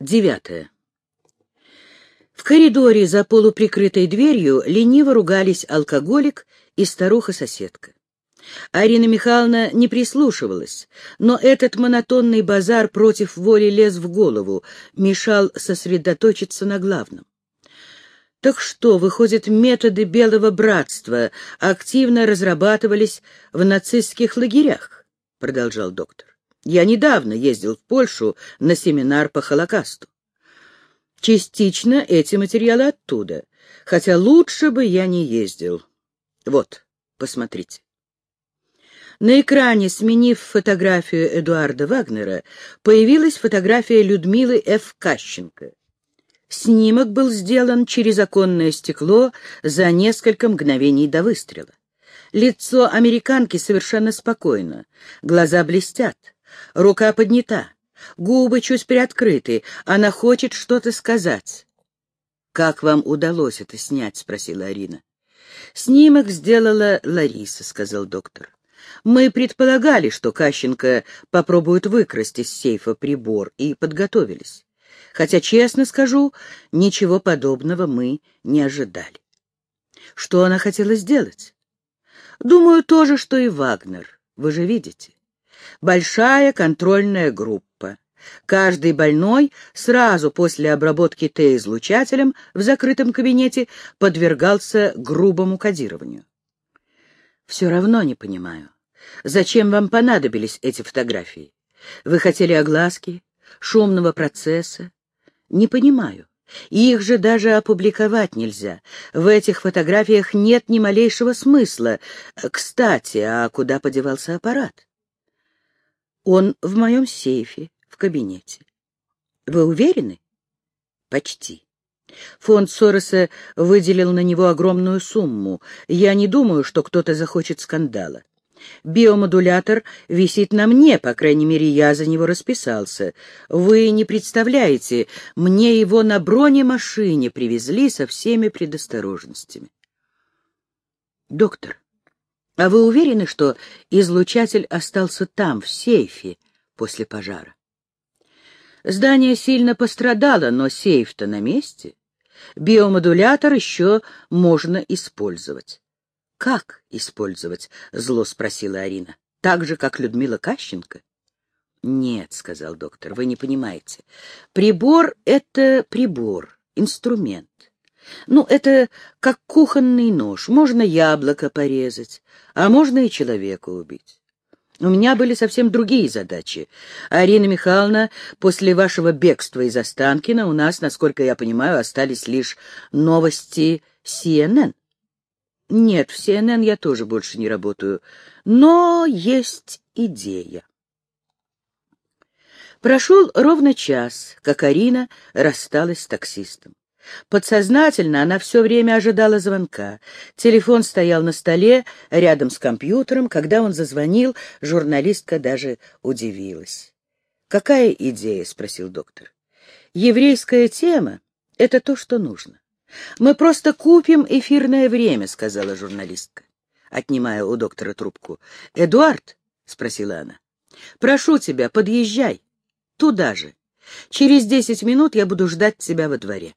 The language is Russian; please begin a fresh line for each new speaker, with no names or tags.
Девятое. В коридоре за полуприкрытой дверью лениво ругались алкоголик и старуха-соседка. Арина Михайловна не прислушивалась, но этот монотонный базар против воли лез в голову, мешал сосредоточиться на главном. Так что, выходит, методы Белого Братства активно разрабатывались в нацистских лагерях, продолжал доктор. Я недавно ездил в Польшу на семинар по Холокасту. Частично эти материалы оттуда, хотя лучше бы я не ездил. Вот, посмотрите. На экране, сменив фотографию Эдуарда Вагнера, появилась фотография Людмилы Ф. Кащенко. Снимок был сделан через оконное стекло за несколько мгновений до выстрела. Лицо американки совершенно спокойно, глаза блестят, рука поднята, губы чуть приоткрыты, она хочет что-то сказать. «Как вам удалось это снять?» — спросила Арина. «Снимок сделала Лариса», — сказал доктор. Мы предполагали, что Кащенко попробует выкрасть из сейфа прибор, и подготовились. Хотя, честно скажу, ничего подобного мы не ожидали. Что она хотела сделать? Думаю, то же, что и Вагнер. Вы же видите. Большая контрольная группа. Каждый больной сразу после обработки Т-излучателем в закрытом кабинете подвергался грубому кодированию. Все равно не понимаю, зачем вам понадобились эти фотографии? Вы хотели огласки, шумного процесса? Не понимаю. Их же даже опубликовать нельзя. В этих фотографиях нет ни малейшего смысла. Кстати, а куда подевался аппарат? Он в моем сейфе, в кабинете. Вы уверены? Почти. Фонд Сороса выделил на него огромную сумму. Я не думаю, что кто-то захочет скандала. Биомодулятор висит на мне, по крайней мере, я за него расписался. Вы не представляете, мне его на бронемашине привезли со всеми предосторожностями. Доктор, а вы уверены, что излучатель остался там, в сейфе, после пожара? Здание сильно пострадало, но сейф-то на месте. Биомодулятор еще можно использовать. — Как использовать? — зло спросила Арина. — Так же, как Людмила Кащенко? — Нет, — сказал доктор, — вы не понимаете. Прибор — это прибор, инструмент. Ну, это как кухонный нож. Можно яблоко порезать, а можно и человека убить. У меня были совсем другие задачи. Арина Михайловна, после вашего бегства из Останкина у нас, насколько я понимаю, остались лишь новости CNN. Нет, в CNN я тоже больше не работаю, но есть идея. Прошел ровно час, как Арина рассталась с таксистом. Подсознательно она все время ожидала звонка. Телефон стоял на столе рядом с компьютером. Когда он зазвонил, журналистка даже удивилась. «Какая идея?» — спросил доктор. «Еврейская тема — это то, что нужно. Мы просто купим эфирное время», — сказала журналистка, отнимая у доктора трубку. «Эдуард?» — спросила она. «Прошу тебя, подъезжай. Туда же. Через десять минут я буду ждать тебя во дворе».